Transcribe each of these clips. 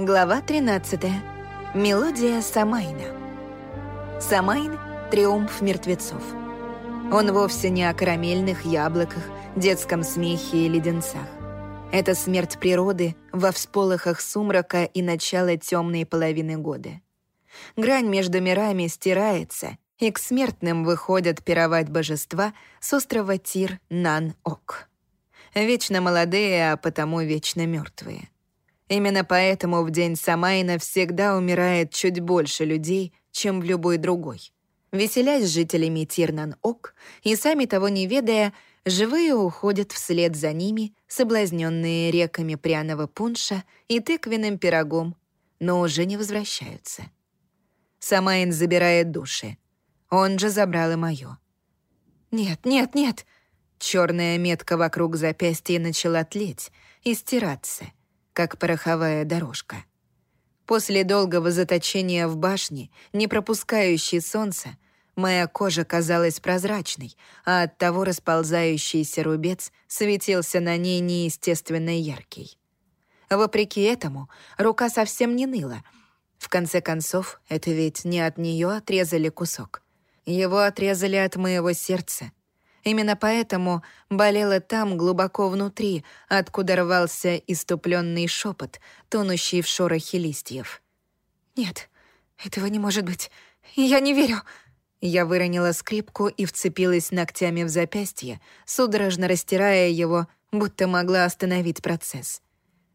Глава 13. Мелодия Самайна. Самайн — триумф мертвецов. Он вовсе не о карамельных яблоках, детском смехе и леденцах. Это смерть природы во всполохах сумрака и начало темной половины года. Грань между мирами стирается, и к смертным выходят пировать божества с острова Тир-Нан-Ок. Вечно молодые, а потому вечно мертвые. Именно поэтому в день Самайна всегда умирает чуть больше людей, чем в любой другой. Веселясь с жителями Тирнан-Ок и сами того не ведая, живые уходят вслед за ними, соблазненные реками пряного пунша и тыквенным пирогом, но уже не возвращаются. Самайн забирает души. Он же забрал и моё. «Нет, нет, нет!» Черная метка вокруг запястья начала тлеть и стираться — как пороховая дорожка. После долгого заточения в башне, не пропускающей солнца, моя кожа казалась прозрачной, а оттого расползающийся рубец светился на ней неестественно яркий. Вопреки этому, рука совсем не ныла. В конце концов, это ведь не от нее отрезали кусок. Его отрезали от моего сердца, Именно поэтому болело там, глубоко внутри, откуда рвался иступленный шепот, тонущий в шорохе листьев. «Нет, этого не может быть. Я не верю!» Я выронила скрипку и вцепилась ногтями в запястье, судорожно растирая его, будто могла остановить процесс.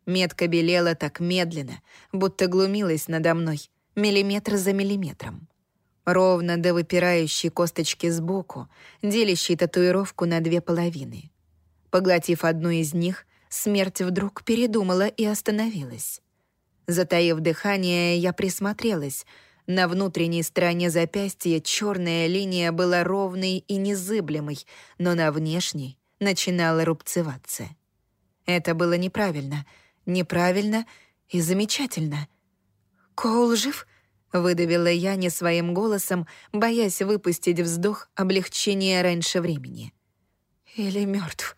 Метка белела так медленно, будто глумилась надо мной, миллиметр за миллиметром ровно до выпирающей косточки сбоку, делящей татуировку на две половины. Поглотив одну из них, смерть вдруг передумала и остановилась. Затаив дыхание, я присмотрелась. На внутренней стороне запястья черная линия была ровной и незыблемой, но на внешней начинала рубцеваться. Это было неправильно, неправильно и замечательно. «Коул жив?» Выдавила я не своим голосом, боясь выпустить вздох облегчения раньше времени. Или мертв.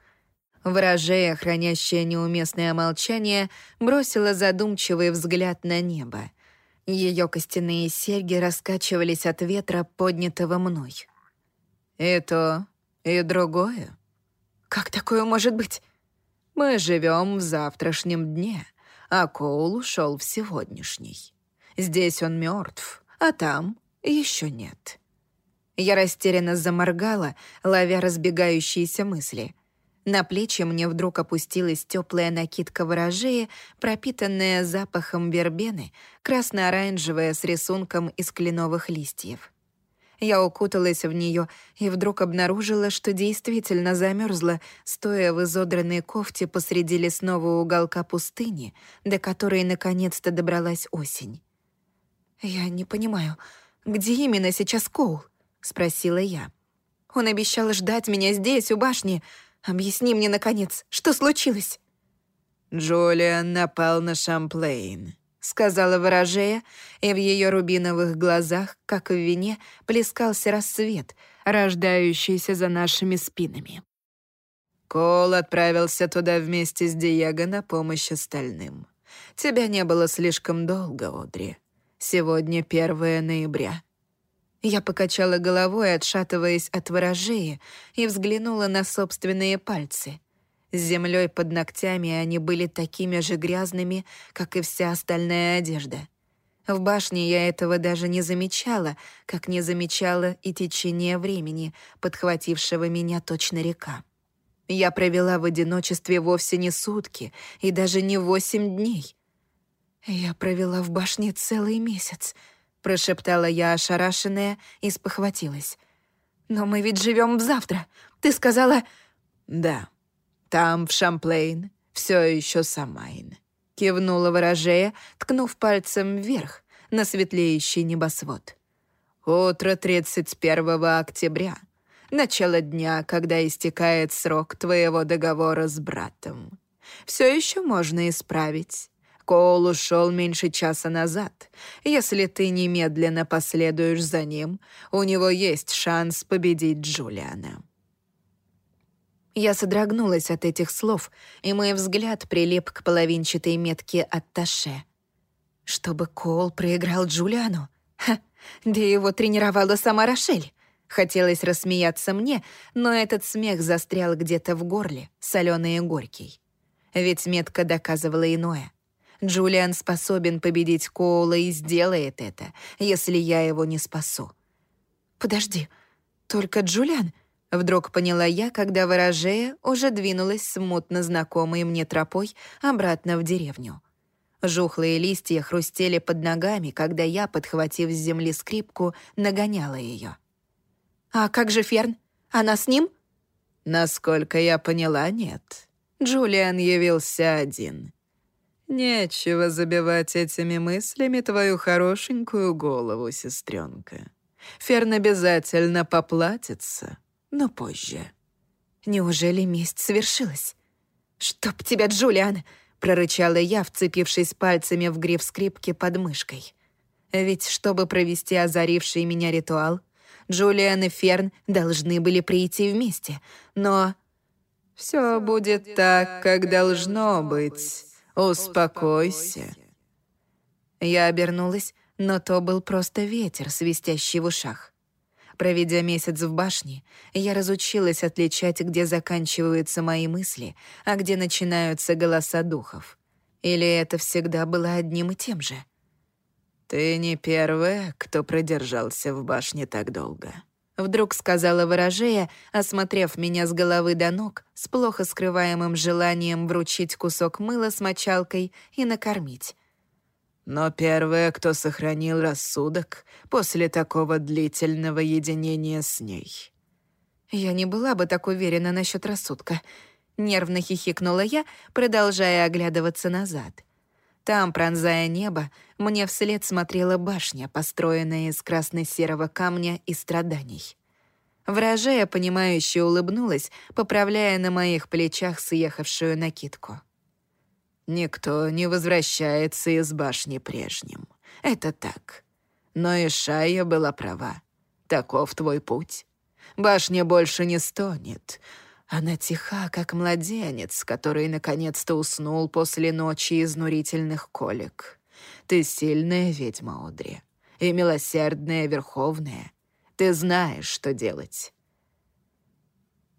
Ворожея, хранящая неуместное молчание, бросила задумчивый взгляд на небо. Ее костяные серьги раскачивались от ветра, поднятого мной. «И то, и другое. Как такое может быть? Мы живем в завтрашнем дне, а Коул ушел в сегодняшний». Здесь он мертв, а там еще нет. Я растерянно заморгала, ловя разбегающиеся мысли. На плечи мне вдруг опустилась теплая накидка ворожея, пропитанная запахом вербены, красно-оранжевая с рисунком из кленовых листьев. Я укуталась в нее и вдруг обнаружила, что действительно замерзла, стоя в изодранной кофте посреди лесного уголка пустыни, до которой наконец-то добралась осень. «Я не понимаю, где именно сейчас Коул?» — спросила я. «Он обещал ждать меня здесь, у башни. Объясни мне, наконец, что случилось?» «Джулиан напал на Шамплейн», — сказала ворожея, и в ее рубиновых глазах, как в вине, плескался рассвет, рождающийся за нашими спинами. Кол отправился туда вместе с Диего на помощь остальным. Тебя не было слишком долго, Одри. Сегодня 1 ноября». Я покачала головой, отшатываясь от ворожеи, и взглянула на собственные пальцы. С землей под ногтями они были такими же грязными, как и вся остальная одежда. В башне я этого даже не замечала, как не замечала и течение времени, подхватившего меня точно река. Я провела в одиночестве вовсе не сутки и даже не восемь дней. «Я провела в башне целый месяц», — прошептала я ошарашенная и спохватилась. «Но мы ведь живем завтра. Ты сказала...» «Да, там, в Шамплейн, все еще Самайн», — кивнула ворожея, ткнув пальцем вверх на светлеющий небосвод. «Утро 31 октября, начало дня, когда истекает срок твоего договора с братом. Все еще можно исправить». Коул ушел меньше часа назад. Если ты немедленно последуешь за ним, у него есть шанс победить Джулиана». Я содрогнулась от этих слов, и мой взгляд прилип к половинчатой метке от Таше. Чтобы Кол проиграл Джулиану? Ха, да его тренировала сама Рошель. Хотелось рассмеяться мне, но этот смех застрял где-то в горле, соленый и горький. Ведь метка доказывала иное. Джулиан способен победить Коула и сделает это, если я его не спасу. «Подожди, только Джулиан?» Вдруг поняла я, когда ворожея уже двинулась смутно знакомой мне тропой обратно в деревню. Жухлые листья хрустели под ногами, когда я, подхватив с земли скрипку, нагоняла ее. «А как же Ферн? Она с ним?» «Насколько я поняла, нет. Джулиан явился один. Нечего забивать этими мыслями твою хорошенькую голову, сестренка. Ферн обязательно поплатится, но позже». «Неужели месть свершилась?» «Чтоб тебя, Джулиан!» — прорычала я, вцепившись пальцами в гриф скрипки под мышкой. Ведь чтобы провести озаривший меня ритуал, Джулиан и Ферн должны были прийти вместе, но... «Все будет так, как должно быть. Успокойся». Я обернулась, но то был просто ветер, свистящий в ушах. Проведя месяц в башне, я разучилась отличать, где заканчиваются мои мысли, а где начинаются голоса духов. Или это всегда было одним и тем же? «Ты не первая, кто продержался в башне так долго», — вдруг сказала ворожея, осмотрев меня с головы до ног, с плохо скрываемым желанием вручить кусок мыла с мочалкой и накормить но первая, кто сохранил рассудок после такого длительного единения с ней. Я не была бы так уверена насчет рассудка. Нервно хихикнула я, продолжая оглядываться назад. Там, пронзая небо, мне вслед смотрела башня, построенная из красно-серого камня и страданий. Вражая, понимающе улыбнулась, поправляя на моих плечах съехавшую накидку. Никто не возвращается из башни прежним. Это так. Но Ишая была права. Таков твой путь. Башня больше не стонет. Она тиха, как младенец, который наконец-то уснул после ночи изнурительных колик. Ты сильная ведьма, Одри, и милосердная Верховная. Ты знаешь, что делать.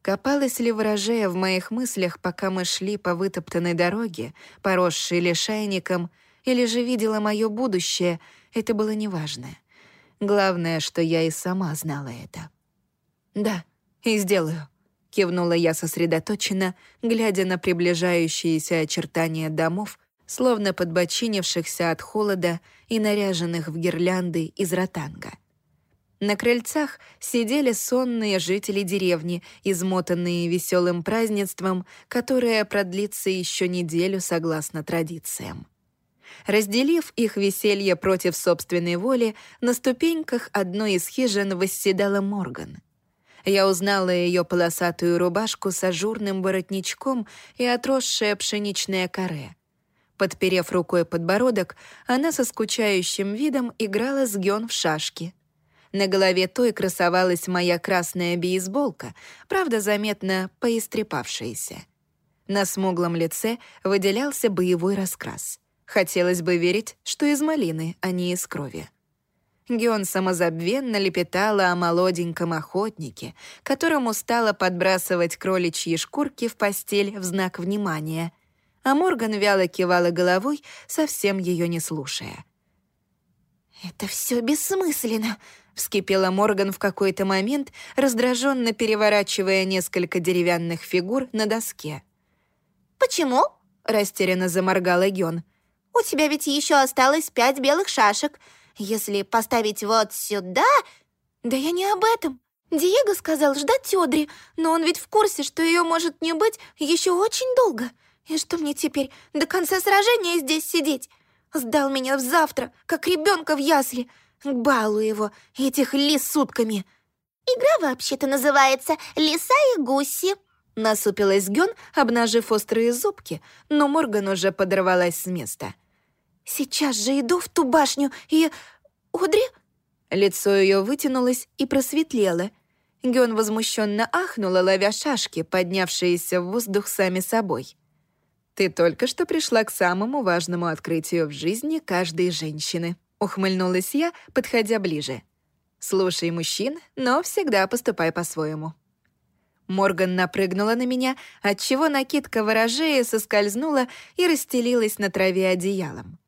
Копалась ли ворожея в моих мыслях, пока мы шли по вытоптанной дороге, поросшей лишайником, или же видела мое будущее, это было неважно. Главное, что я и сама знала это. «Да, и сделаю», — кивнула я сосредоточенно, глядя на приближающиеся очертания домов, словно подбочинившихся от холода и наряженных в гирлянды из ротанга. На крыльцах сидели сонные жители деревни, измотанные веселым празднеством, которое продлится еще неделю согласно традициям. Разделив их веселье против собственной воли, на ступеньках одной из хижин восседала Морган. Я узнала ее полосатую рубашку с ажурным воротничком и отросшее пшеничное каре. Подперев рукой подбородок, она со скучающим видом играла с Гён в шашки — на голове той красовалась моя красная бейсболка, правда, заметно поистрепавшаяся. На смуглом лице выделялся боевой раскрас. Хотелось бы верить, что из малины, а не из крови. Геон самозабвенно лепетала о молоденьком охотнике, которому стала подбрасывать кроличьи шкурки в постель в знак внимания, а Морган вяло кивала головой, совсем ее не слушая. «Это все бессмысленно», вскипела Морган в какой-то момент, раздраженно переворачивая несколько деревянных фигур на доске. «Почему?» — растерянно заморгала Гён. «У тебя ведь еще осталось пять белых шашек. Если поставить вот сюда...» «Да я не об этом. Диего сказал ждать Одри, но он ведь в курсе, что ее может не быть еще очень долго. И что мне теперь, до конца сражения здесь сидеть? Сдал меня в завтра, как ребенка в ясли. Балую его, этих лис сутками. Игра вообще-то называется «Лиса и гуси». Насупилась Гён, обнажив острые зубки, но Морган уже подорвалась с места. «Сейчас же иду в ту башню и... Одри?» Лицо ее вытянулось и просветлело. Гён возмущенно ахнула, ловя шашки, поднявшиеся в воздух сами собой. «Ты только что пришла к самому важному открытию в жизни каждой женщины», — ухмыльнулась я, подходя ближе. «Слушай мужчин, но всегда поступай по-своему». Морган напрыгнула на меня, отчего накидка ворожея соскользнула и расстелилась на траве одеялом.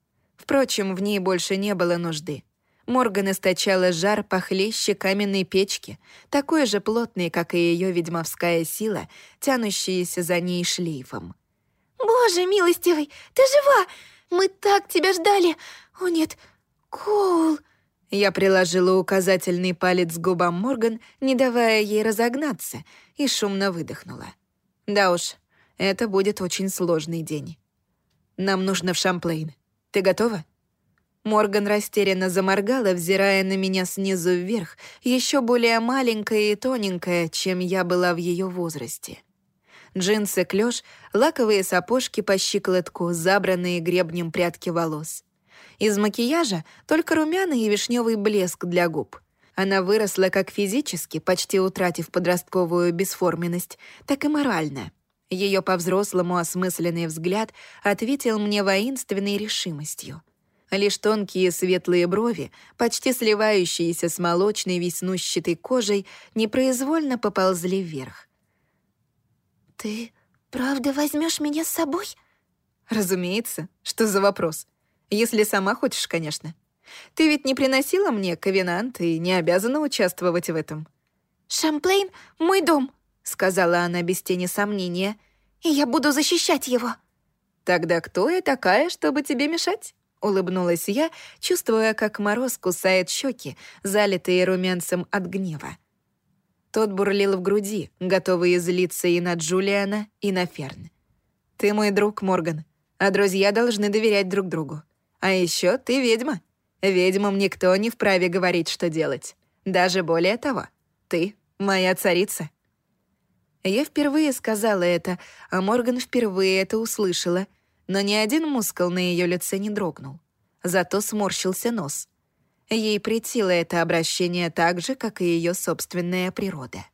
Впрочем, в ней больше не было нужды. Морган источала жар похлеще каменной печки, такой же плотный, как и ее ведьмовская сила, тянущаяся за ней шлейфом. «Боже милостивый, ты жива! Мы так тебя ждали! О нет, Коул!» Я приложила указательный палец к губам Морган, не давая ей разогнаться, и шумно выдохнула. «Да уж, это будет очень сложный день. Нам нужно в Шамплейн. Ты готова?» Морган растерянно заморгала, взирая на меня снизу вверх, еще более маленькая и тоненькая, чем я была в ее возрасте. Джинсы клеш, лаковые сапожки по щиколотку, забранные гребнем прядки волос. Из макияжа только румяный и вишневый блеск для губ. Она выросла как физически, почти утратив подростковую бесформенность, так и морально. Ее по-взрослому осмысленный взгляд ответил мне воинственной решимостью. Лишь тонкие светлые брови, почти сливающиеся с молочной веснущатой кожей, непроизвольно поползли вверх. «Ты правда возьмешь меня с собой?» «Разумеется. Что за вопрос? Если сама хочешь, конечно. Ты ведь не приносила мне ковенант и не обязана участвовать в этом». «Шамплейн — мой дом», — сказала она без тени сомнения, «и я буду защищать его». «Тогда кто я такая, чтобы тебе мешать?» — улыбнулась я, чувствуя, как мороз кусает щеки, залитые румянцем от гнева. Тот бурлил в груди, готовый излиться и на Джулиана, и на Ферн. «Ты мой друг, Морган, а друзья должны доверять друг другу. А еще ты ведьма. Ведьмам никто не вправе говорить, что делать. Даже более того, ты моя царица». Я впервые сказала это, а Морган впервые это услышала — но ни один мускул на ее лице не дрогнул. Зато сморщился нос. Ей претило это обращение так же, как и ее собственная природа.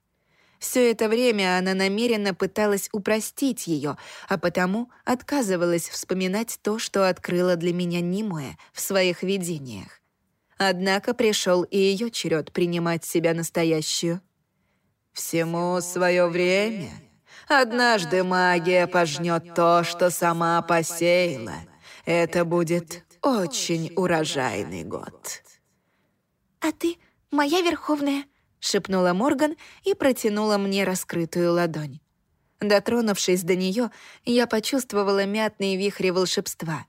Все это время она намеренно пыталась упростить ее, а потому отказывалась вспоминать то, что открыла для меня Нимуэ в своих видениях. Однако пришел и ее черед принимать себя настоящую. «Всему свое время», Однажды магия пожнет то, что сама посеяла. Это будет очень урожайный год». «А ты моя Верховная», — шепнула Морган и протянула мне раскрытую ладонь. Дотронувшись до нее, я почувствовала мятные вихри волшебства.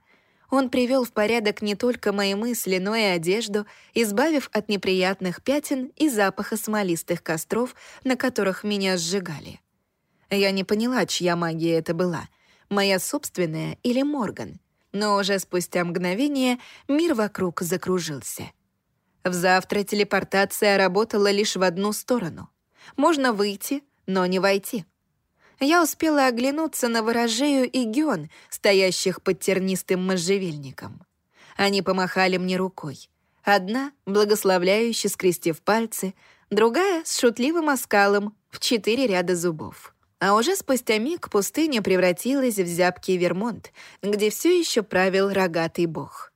Он привел в порядок не только мои мысли, но и одежду, избавив от неприятных пятен и запаха смолистых костров, на которых меня сжигали. Я не поняла, чья магия это была, моя собственная или Морган, но уже спустя мгновение мир вокруг закружился. В завтра телепортация работала лишь в одну сторону. Можно выйти, но не войти. Я успела оглянуться на ворожею и Геон, стоящих под тернистым можжевельником. Они помахали мне рукой. Одна, благословляюще скрестив пальцы, другая с шутливым оскалом в четыре ряда зубов. А уже спустя миг пустыня превратилась в зябкий Вермонт, где все еще правил рогатый бог.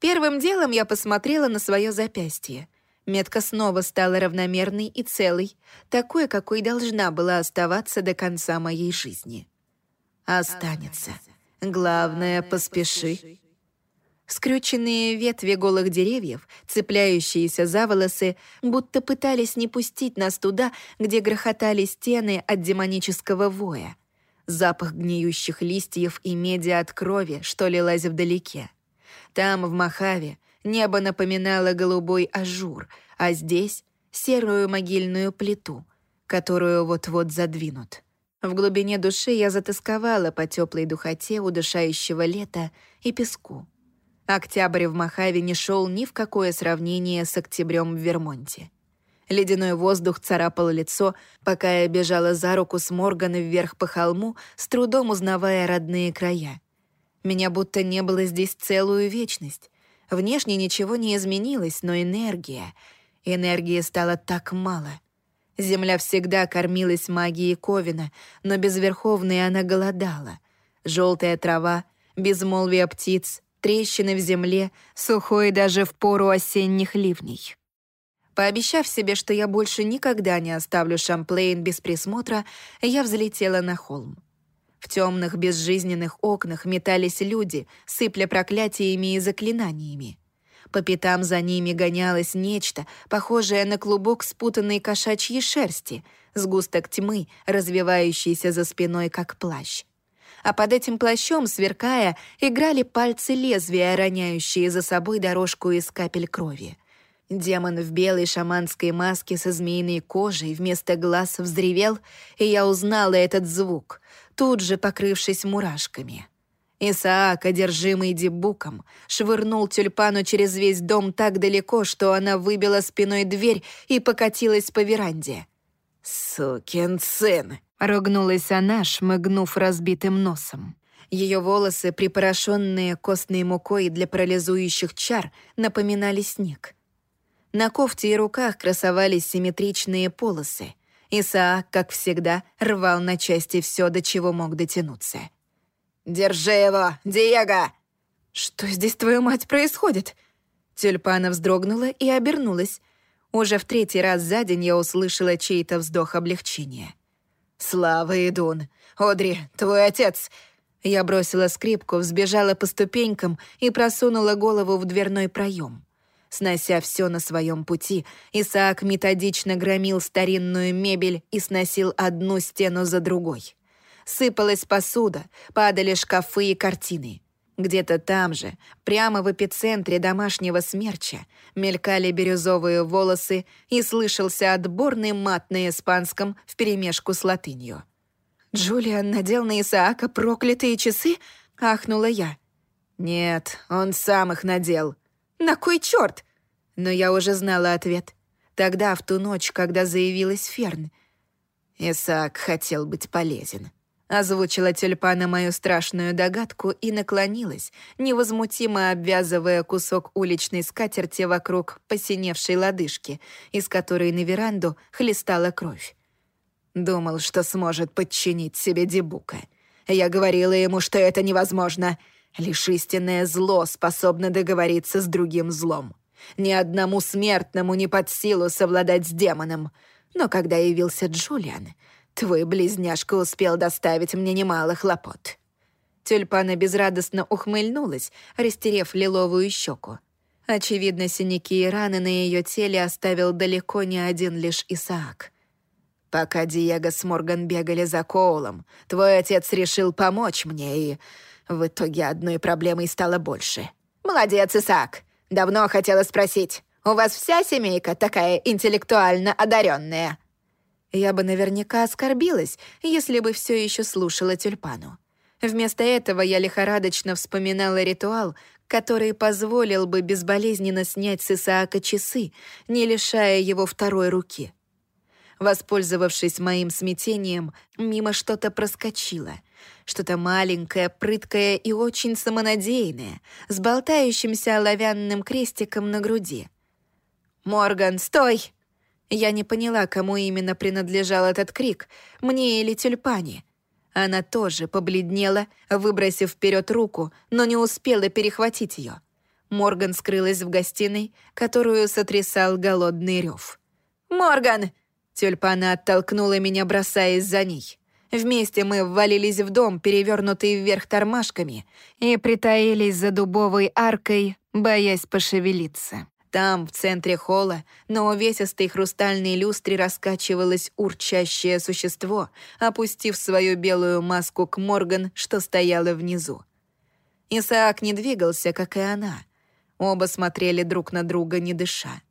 Первым делом я посмотрела на свое запястье. Метка снова стала равномерной и целой, такой, какой должна была оставаться до конца моей жизни. Останется. Главное, поспеши. Скрюченные ветви голых деревьев, цепляющиеся за волосы, будто пытались не пустить нас туда, где грохотали стены от демонического воя. Запах гниющих листьев и меди от крови, что лилась вдалеке. Там, в Мохаве, небо напоминало голубой ажур, а здесь — серую могильную плиту, которую вот-вот задвинут. В глубине души я затасковала по теплой духоте удушающего лета и песку. Октябрь в Махаве не шел ни в какое сравнение с октябрем в Вермонте. Ледяной воздух царапал лицо, пока я бежала за руку с Моргана вверх по холму, с трудом узнавая родные края. Меня будто не было здесь целую вечность. Внешне ничего не изменилось, но энергия... Энергии стало так мало. Земля всегда кормилась магией Ковина, но без Верховной она голодала. Желтая трава, безмолвие птиц, трещины в земле, сухой даже в пору осенних ливней. Пообещав себе, что я больше никогда не оставлю Шамплейн без присмотра, я взлетела на холм. В темных безжизненных окнах метались люди, сыпля проклятиями и заклинаниями. По пятам за ними гонялось нечто, похожее на клубок спутанной кошачьей шерсти, сгусток тьмы, развивающийся за спиной, как плащ. А под этим плащом, сверкая, играли пальцы лезвия, роняющие за собой дорожку из капель крови. Демон в белой шаманской маске со змеиной кожей вместо глаз взревел, и я узнала этот звук, тут же покрывшись мурашками. Исаак, одержимый дебуком, швырнул тюльпану через весь дом так далеко, что она выбила спиной дверь и покатилась по веранде. «Сукин сын!» — ругнулась она, шмыгнув разбитым носом. Ее волосы, припорошенные костной мукой для парализующих чар, напоминали снег — на кофте и руках красовались симметричные полосы. Исаак, как всегда, рвал на части все, до чего мог дотянуться. «Держи его, Диего!» «Что здесь, твою мать, происходит?» Тюльпана вздрогнула и обернулась. Уже в третий раз за день я услышала чей-то вздох облегчения. «Слава, Идун! Одри, твой отец!» Я бросила скрипку, взбежала по ступенькам и просунула голову в дверной проем. Снося все на своем пути, Исаак методично громил старинную мебель и сносил одну стену за другой. Сыпалась посуда, падали шкафы и картины. Где-то там же, прямо в эпицентре домашнего смерча, мелькали бирюзовые волосы и слышался отборный мат на испанском вперемешку с латынью. «Джулиан надел на Исаака проклятые часы?» — ахнула я. «Нет, он сам их надел», на кой черт? Но я уже знала ответ. Тогда, в ту ночь, когда заявилась Ферн. Исаак хотел быть полезен. Озвучила тюльпана мою страшную догадку и наклонилась, невозмутимо обвязывая кусок уличной скатерти вокруг посиневшей лодыжки, из которой на веранду хлестала кровь. Думал, что сможет подчинить себе Дебука. Я говорила ему, что это невозможно — Лишь истинное зло способно договориться с другим злом. Ни одному смертному не под силу совладать с демоном. Но когда явился Джулиан, твой близняшка успел доставить мне немало хлопот». Тюльпана безрадостно ухмыльнулась, растерев лиловую щеку. Очевидно, синяки и раны на ее теле оставил далеко не один лишь Исаак. «Пока Диего с Морган бегали за Коулом, твой отец решил помочь мне и...» В итоге одной проблемой стало больше. «Молодец, Исаак! Давно хотела спросить, у вас вся семейка такая интеллектуально одаренная?» Я бы наверняка оскорбилась, если бы все еще слушала тюльпану. Вместо этого я лихорадочно вспоминала ритуал, который позволил бы безболезненно снять с Исаака часы, не лишая его второй руки. Воспользовавшись моим смятением, мимо что-то проскочило — что-то маленькое, прыткое и очень самонадеянное, с болтающимся оловянным крестиком на груди. «Морган, стой!» Я не поняла, кому именно принадлежал этот крик, мне или тюльпане. Она тоже побледнела, выбросив вперед руку, но не успела перехватить ее. Морган скрылась в гостиной, которую сотрясал голодный рев. «Морган!» Тюльпана оттолкнула меня, бросаясь за ней. Вместе мы ввалились в дом, перевернутый вверх тормашками, и притаились за дубовой аркой, боясь пошевелиться. Там, в центре холла, на увесистой хрустальной люстре раскачивалось урчащее существо, опустив свою белую маску к Морган, что стояла внизу. Исаак не двигался, как и она. Оба смотрели друг на друга, не дыша.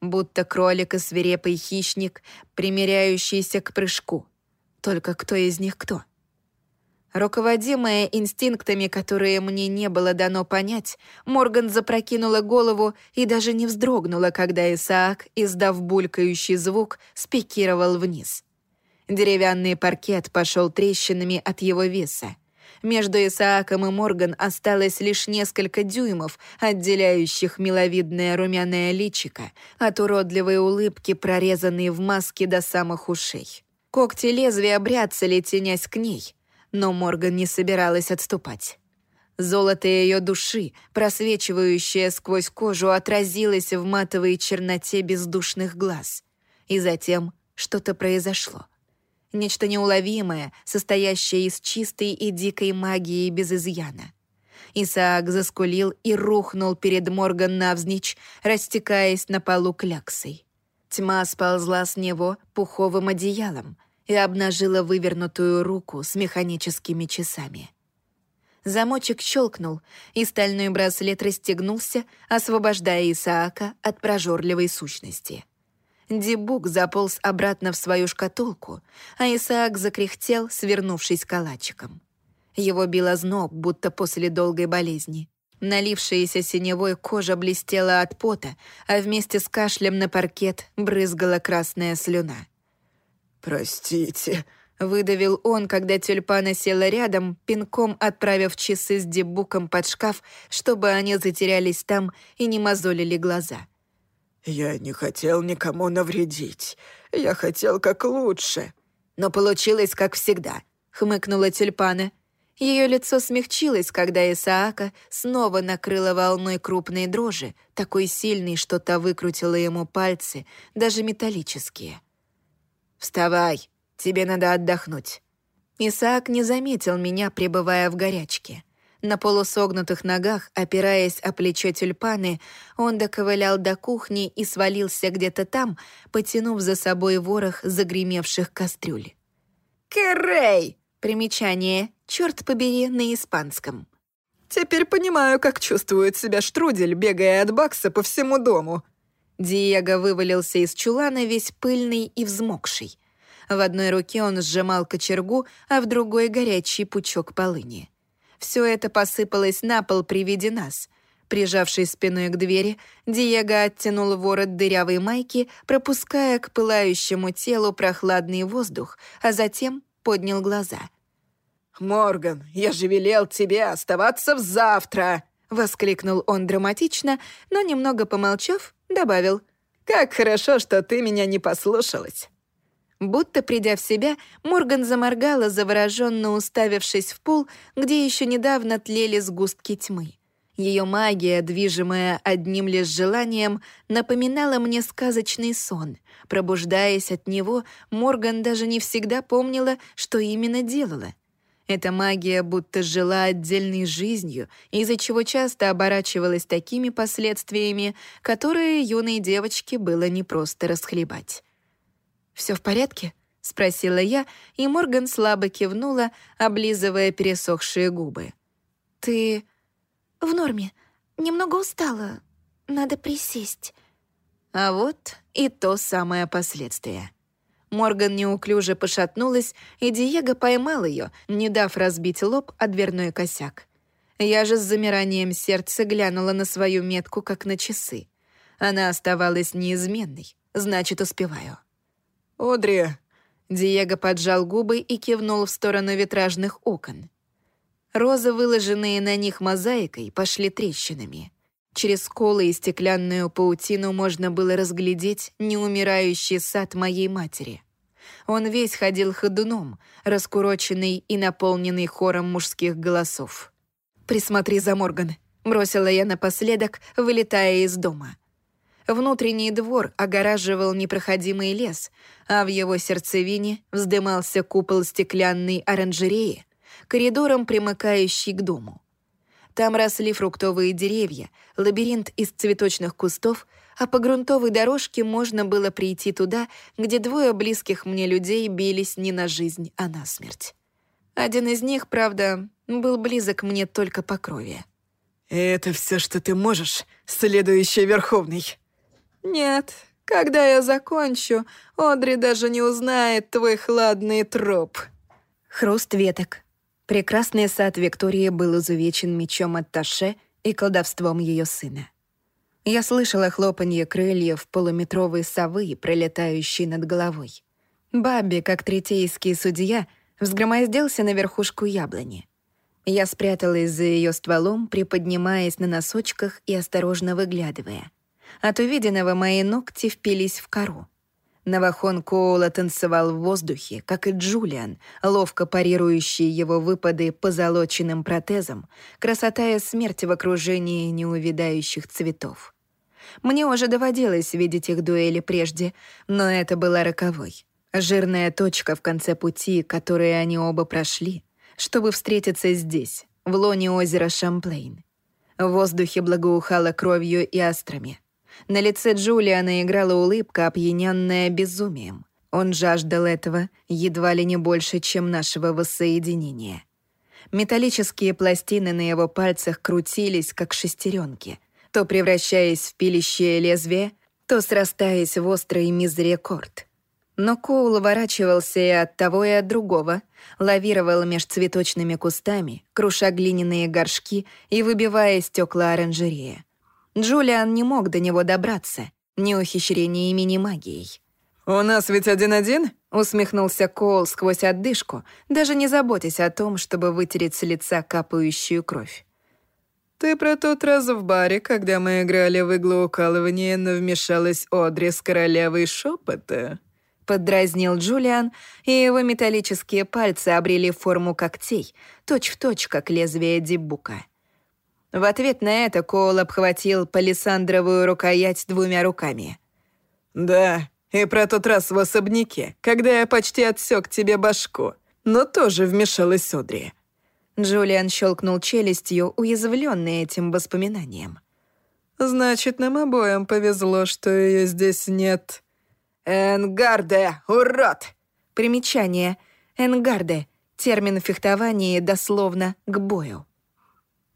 Будто кролик и свирепый хищник, примеряющийся к прыжку — только кто из них кто? Руководимая инстинктами, которые мне не было дано понять, Морган запрокинула голову и даже не вздрогнула, когда Исаак, издав булькающий звук, спикировал вниз. Деревянный паркет пошел трещинами от его веса. Между Исааком и Морган осталось лишь несколько дюймов, отделяющих миловидное румяное личико от уродливой улыбки, прорезанной в маске до самых ушей. Когти лезвия бряцали, тенясь к ней. но Морган не собиралась отступать. Золото ее души, просвечивающее сквозь кожу, отразилось в матовой черноте бездушных глаз. И затем что-то произошло. Нечто неуловимое, состоящее из чистой и дикой магии без изъяна. Исаак заскулил и рухнул перед Морган навзничь, растекаясь на полу кляксой. Тьма сползла с него пуховым одеялом и обнажила вывернутую руку с механическими часами. Замочек щелкнул, и стальной браслет расстегнулся, освобождая Исаака от прожорливой сущности. Дибук заполз обратно в свою шкатулку, а Исаак закряхтел, свернувшись калачиком. Его било зноб, будто после долгой болезни. Налившаяся синевой кожа блестела от пота, а вместе с кашлем на паркет брызгала красная слюна. «Простите», — выдавил он, когда тюльпана села рядом, пинком отправив часы с дебуком под шкаф, чтобы они затерялись там и не мозолили глаза. «Я не хотел никому навредить. Я хотел как лучше». «Но получилось как всегда», — хмыкнула тюльпана. Ее лицо смягчилось, когда Исаака снова накрыла волной крупной дрожи, такой сильной, что та выкрутила ему пальцы, даже металлические. «Вставай, тебе надо отдохнуть». Исаак не заметил меня, пребывая в горячке. На полусогнутых ногах, опираясь о плечо тюльпаны, он доковылял до кухни и свалился где-то там, потянув за собой ворох загремевших кастрюль. «Кэррей!» Примечание «Черт побери» на испанском. «Теперь понимаю, как чувствует себя штрудель, бегая от бакса по всему дому». Диего вывалился из чулана весь пыльный и взмокший. В одной руке он сжимал кочергу, а в другой — горячий пучок полыни. Все это посыпалось на пол при виде нас. Прижавшись спиной к двери, Диего оттянул ворот дырявой майки, пропуская к пылающему телу прохладный воздух, а затем поднял глаза. «Морган, я же велел тебе оставаться в завтра!» — воскликнул он драматично, но, немного помолчав, добавил. «Как хорошо, что ты меня не послушалась!» Будто придя в себя, Морган заморгала, завороженно уставившись в пол, где еще недавно тлели сгустки тьмы. Ее магия, движимая одним лишь желанием, напоминала мне сказочный сон. Пробуждаясь от него, Морган даже не всегда помнила, что именно делала. Эта магия будто жила отдельной жизнью, из-за чего часто оборачивалась такими последствиями, которые юной девочке было непросто расхлебать. «Все в порядке?» — спросила я, и Морган слабо кивнула, облизывая пересохшие губы. «Ты...» «В норме. Немного устала. Надо присесть». А вот и то самое последствие. Морган неуклюже пошатнулась, и Диего поймал ее, не дав разбить лоб о дверной косяк. Я же с замиранием сердца глянула на свою метку, как на часы. Она оставалась неизменной, значит, успеваю. «Одри!» Диего поджал губы и кивнул в сторону витражных окон. Розы, выложенные на них мозаикой, пошли трещинами. Через сколы и стеклянную паутину можно было разглядеть неумирающий сад моей матери. Он весь ходил ходуном, раскуроченный и наполненный хором мужских голосов. «Присмотри за Морган», — бросила я напоследок, вылетая из дома. Внутренний двор огораживал непроходимый лес, а в его сердцевине вздымался купол стеклянной оранжереи, коридором примыкающий к дому. Там росли фруктовые деревья, лабиринт из цветочных кустов, а по грунтовой дорожке можно было прийти туда, где двое близких мне людей бились не на жизнь, а на смерть. Один из них, правда, был близок мне только по крови. «Это все, что ты можешь, следующий Верховный?» «Нет, когда я закончу, Одри даже не узнает твой хладный троп». Хруст веток, Прекрасный сад Виктории был изувечен мечом от Таше и колдовством ее сына. Я слышала хлопанье крыльев полуметровой совы, пролетающей над головой. Бабби, как третейский судья, взгромоздился на верхушку яблони. Я спряталась за ее стволом, приподнимаясь на носочках и осторожно выглядывая. От увиденного мои ногти впились в кору. Навахон Коула танцевал в воздухе, как и Джулиан, ловко парирующий его выпады позолоченным протезом, красота и смерть в окружении неувидающих цветов. Мне уже доводилось видеть их дуэли прежде, но это была роковой. Жирная точка в конце пути, которую они оба прошли, чтобы встретиться здесь, в лоне озера Шамплейн. В воздухе благоухало кровью и астрами. На лице Джулиана играла улыбка, опьяненная безумием. Он жаждал этого едва ли не больше, чем нашего воссоединения. Металлические пластины на его пальцах крутились, как шестеренки, то превращаясь в пилищее лезвие, то срастаясь в острый мизерикорд — но Коул уворачивался и от того, и от другого, лавировал меж цветочными кустами, круша глиняные горшки и выбивая стекла оранжерея. Джулиан не мог до него добраться, ни ухищрениями, ни магией. «У нас ведь один-один?» — усмехнулся Коул сквозь отдышку, даже не заботясь о том, чтобы вытереть с лица капающую кровь. «Ты про тот раз в баре, когда мы играли в иглоукалывание, но вмешалась Одри с королевой шепота?» Поддразнил Джулиан, и его металлические пальцы обрели форму когтей, точь-в-точь, точь, как лезвие дибука. В ответ на это Коул обхватил палисандровую рукоять двумя руками. «Да, и про тот раз в особняке, когда я почти отсек тебе башку, но тоже вмешалась Одри». Джулиан щелкнул челюстью, уязвленный этим воспоминанием. «Значит, нам обоим повезло, что ее здесь нет». «Энгарде, урод!» Примечание. «Энгарде» — термин в фехтовании дословно «к бою».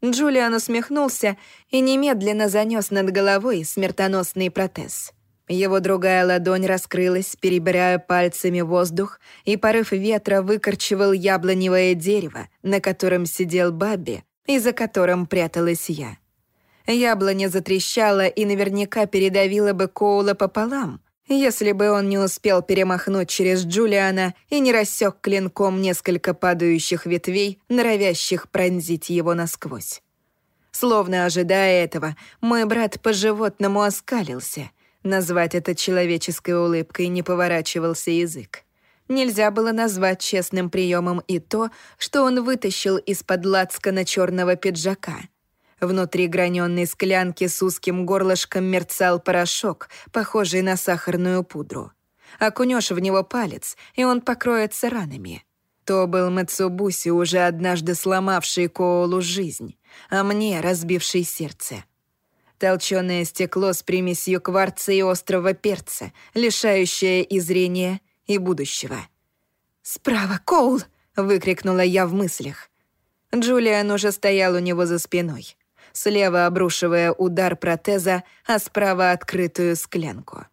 Джулиан усмехнулся и немедленно занес над головой смертоносный протез. Его другая ладонь раскрылась, перебирая пальцами воздух, и порыв ветра выкорчевал яблоневое дерево, на котором сидел Бабби и за которым пряталась я. Яблоня затрещала и наверняка передавила бы Коула пополам, если бы он не успел перемахнуть через Джулиана и не рассек клинком несколько падающих ветвей, норовящих пронзить его насквозь. Словно ожидая этого, мой брат по-животному оскалился. Назвать это человеческой улыбкой не поворачивался язык. Нельзя было назвать честным приемом и то, что он вытащил из-под лацкана черного пиджака — Внутри граненой склянки с узким горлышком мерцал порошок, похожий на сахарную пудру. Окунешь в него палец, и он покроется ранами. То был Мацубуси, уже однажды сломавший Коолу жизнь, а мне разбивший сердце. Толченое стекло с примесью кварца и острого перца, лишающее и зрения, и будущего. «Справа, Коул!» — выкрикнула я в мыслях. Джулиан уже стоял у него за спиной слева обрушивая удар протеза, а справа открытую склянку.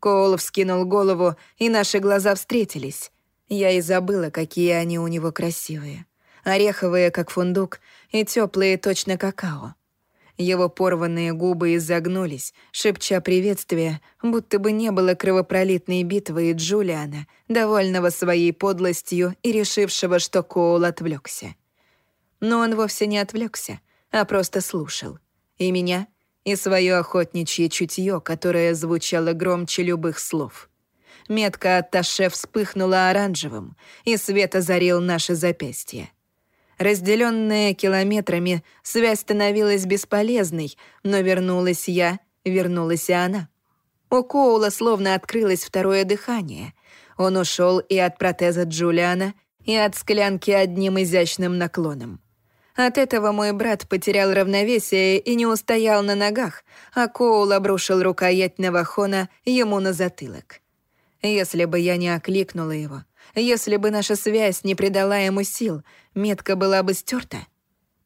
Коул вскинул голову, и наши глаза встретились. Я и забыла, какие они у него красивые. Ореховые, как фундук, и теплые, точно какао. Его порванные губы изогнулись, шепча приветствие, будто бы не было кровопролитной битвы и Джулиана, довольного своей подлостью и решившего, что Коул отвлекся. Но он вовсе не отвлекся а просто слушал. И меня, и свое охотничье чутье, которое звучало громче любых слов. Метка от Таше вспыхнула оранжевым, и свет озарил наши запястья. Разделенная километрами, связь становилась бесполезной, но вернулась я, вернулась и она. У Коула словно открылось второе дыхание. Он ушел и от протеза Джулиана, и от склянки одним изящным наклоном. От этого мой брат потерял равновесие и не устоял на ногах, а Коул обрушил рукоять Навахона ему на затылок. Если бы я не окликнула его, если бы наша связь не придала ему сил, метка была бы стерта.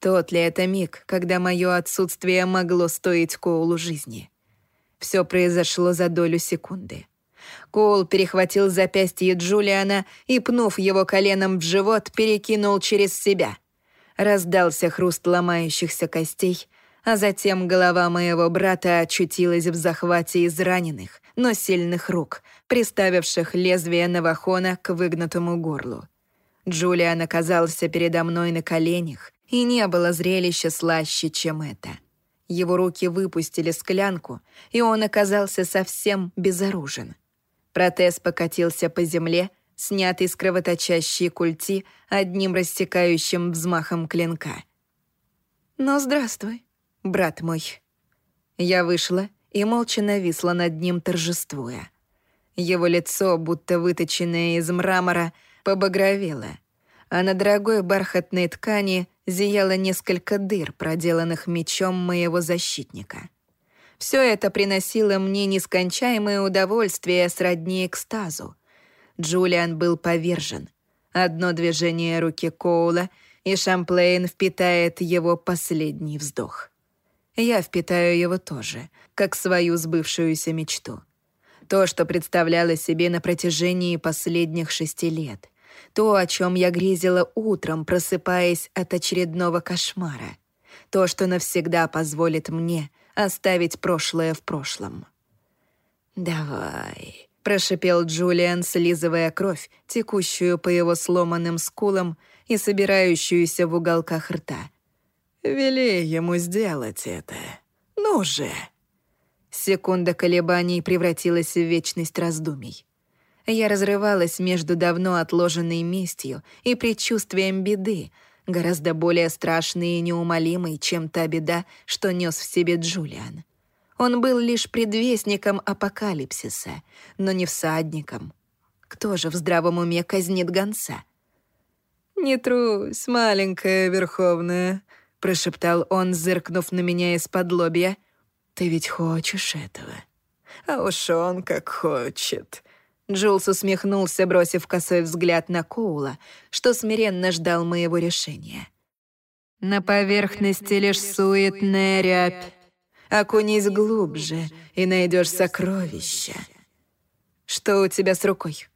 Тот ли это миг, когда мое отсутствие могло стоить Коулу жизни? Все произошло за долю секунды. Коул перехватил запястье Джулиана и, пнув его коленом в живот, перекинул через себя — Раздался хруст ломающихся костей, а затем голова моего брата очутилась в захвате из раненых, но сильных рук, приставивших лезвие Навахона к выгнутому горлу. Джулиан оказался передо мной на коленях, и не было зрелища слаще, чем это. Его руки выпустили склянку, и он оказался совсем безоружен. Протез покатился по земле, снятый с кровоточащей культи одним растекающим взмахом клинка. «Ну, здравствуй, брат мой». Я вышла и молча нависла над ним, торжествуя. Его лицо, будто выточенное из мрамора, побагровело, а на дорогой бархатной ткани зияло несколько дыр, проделанных мечом моего защитника. Все это приносило мне нескончаемое удовольствие сродни экстазу. Джулиан был повержен. Одно движение руки Коула, и Шамплейн впитает его последний вздох. Я впитаю его тоже, как свою сбывшуюся мечту. То, что представляла себе на протяжении последних шести лет. То, о чем я грезила утром, просыпаясь от очередного кошмара. То, что навсегда позволит мне оставить прошлое в прошлом. «Давай», — прошипел Джулиан, слизывая кровь, текущую по его сломанным скулам и собирающуюся в уголках рта. «Вели ему сделать это. Ну же!» Секунда колебаний превратилась в вечность раздумий. Я разрывалась между давно отложенной местью и предчувствием беды, гораздо более страшной и неумолимой, чем та беда, что нес в себе Джулиан. Он был лишь предвестником апокалипсиса, но не всадником. Кто же в здравом уме казнит гонца? «Не трусь, маленькая Верховная», — прошептал он, зыркнув на меня из-под лобья — ты ведь хочешь этого? А уж он как хочет». Джулс усмехнулся, бросив косой взгляд на Коула, что смиренно ждал моего решения. «На поверхности лишь суетная рябь. Окунись глубже, и найдешь сокровища. Что у тебя с рукой?»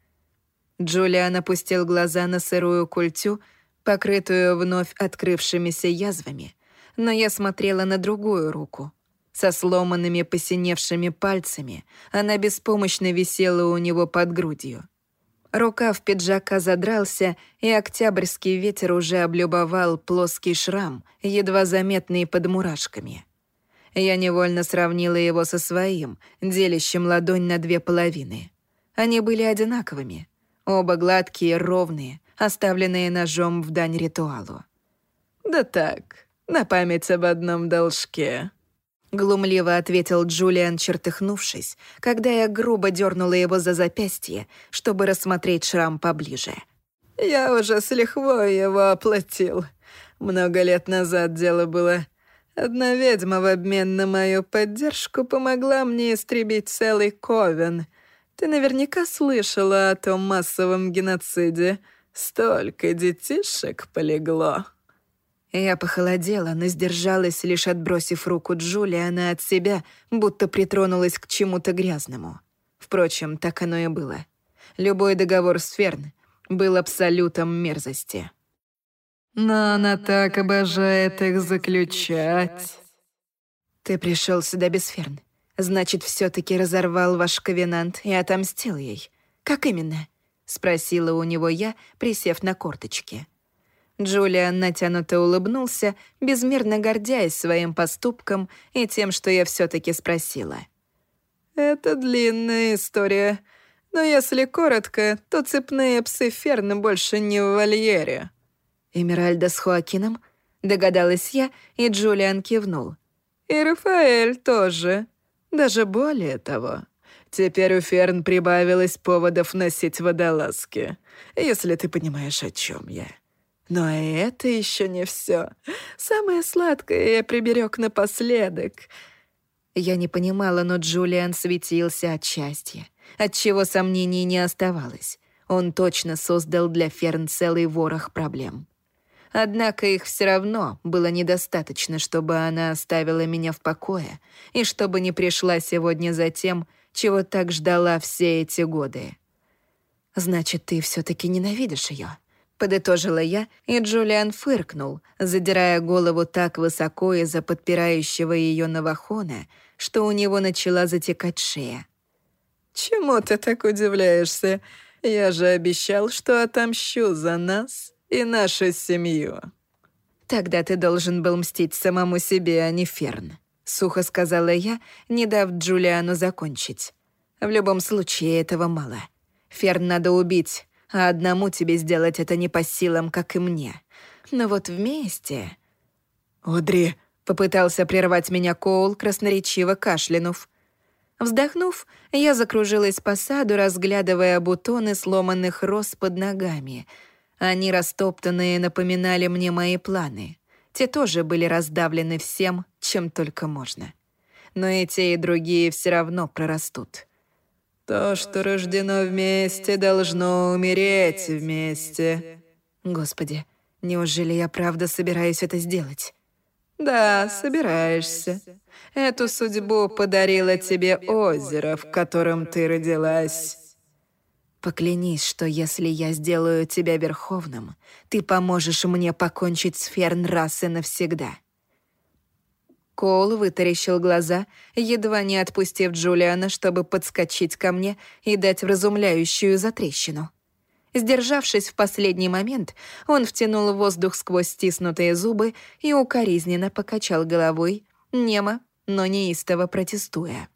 Джулиан опустил глаза на сырую культю, покрытую вновь открывшимися язвами, но я смотрела на другую руку, со сломанными посиневшими пальцами она беспомощно висела у него под грудью. Рукав пиджака задрался, и октябрьский ветер уже облюбовал плоский шрам, едва заметный под мурашками. Я невольно сравнила его со своим, делящим ладонь на две половины. Они были одинаковыми, оба гладкие, ровные, оставленные ножом в дань ритуалу. «Да так, на память об одном должке», Глумливо ответил Джулиан, чертыхнувшись, когда я грубо дернула его за запястье, чтобы рассмотреть шрам поближе. «Я уже с лихвой его оплатил. Много лет назад дело было. Одна ведьма в обмен на мою поддержку помогла мне истребить целый ковен. Ты наверняка слышала о том массовом геноциде. Столько детишек полегло». Я похолодела, но сдержалась, лишь отбросив руку Джулиана от себя, будто притронулась к чему-то грязному. Впрочем, так оно и было. Любой договор с Ферн был абсолютом мерзости. «Но она так обожает их заключать». «Ты пришел сюда без Ферн. Значит, все таки разорвал ваш ковенант и отомстил ей. Как именно?» — спросила у него я, присев на корточки. Джулиан натянуто улыбнулся, безмерно гордясь своим поступком и тем, что я все таки спросила. «Это длинная история, но если коротко, то цепные псы Ферны больше не в вольере». «Эмеральда с Хоакином?» — догадалась я, и Джулиан кивнул. «И Рафаэль тоже. Даже более того». Теперь у Ферн прибавилось поводов носить водолазки, если ты понимаешь, о чем я. Но это еще не все. Самое сладкое я приберег напоследок. Я не понимала, но Джулиан светился от счастья, от чего сомнений не оставалось. Он точно создал для Ферн целый ворох проблем. Однако их все равно было недостаточно, чтобы она оставила меня в покое и чтобы не пришла сегодня за тем, чего так ждала все эти годы. «Значит, ты все таки ненавидишь ее? Подытожила я, и Джулиан фыркнул, задирая голову так высоко из-за подпирающего ее новохона, что у него начала затекать шея. «Чему ты так удивляешься? Я же обещал, что отомщу за нас и нашу семью». «Тогда ты должен был мстить самому себе, а не Ферн», — сухо сказала я, не дав Джулиану закончить. В любом случае, этого мало. Ферн надо убить, а одному тебе сделать это не по силам, как и мне. Но вот вместе... «Одри!» — попытался прервать меня Коул, красноречиво кашлянув. Вздохнув, я закружилась по саду, разглядывая бутоны сломанных роз под ногами. Они, растоптанные, напоминали мне мои планы. Те тоже были раздавлены всем, чем только можно. Но и те, и другие все равно прорастут. То, что рождено вместе, должно умереть вместе. Господи, неужели я правда собираюсь это сделать? Да, собираешься. Эту судьбу подарило тебе озеро, в котором ты родилась. Поклянись, что если я сделаю тебя верховным, ты поможешь мне покончить с Ферн раз и навсегда. Коул вытаращил глаза, едва не отпустив Джулиана, чтобы подскочить ко мне и дать вразумляющую затрещину. Сдержавшись в последний момент, он втянул воздух сквозь стиснутые зубы и укоризненно покачал головой, немо, но неистово протестуя.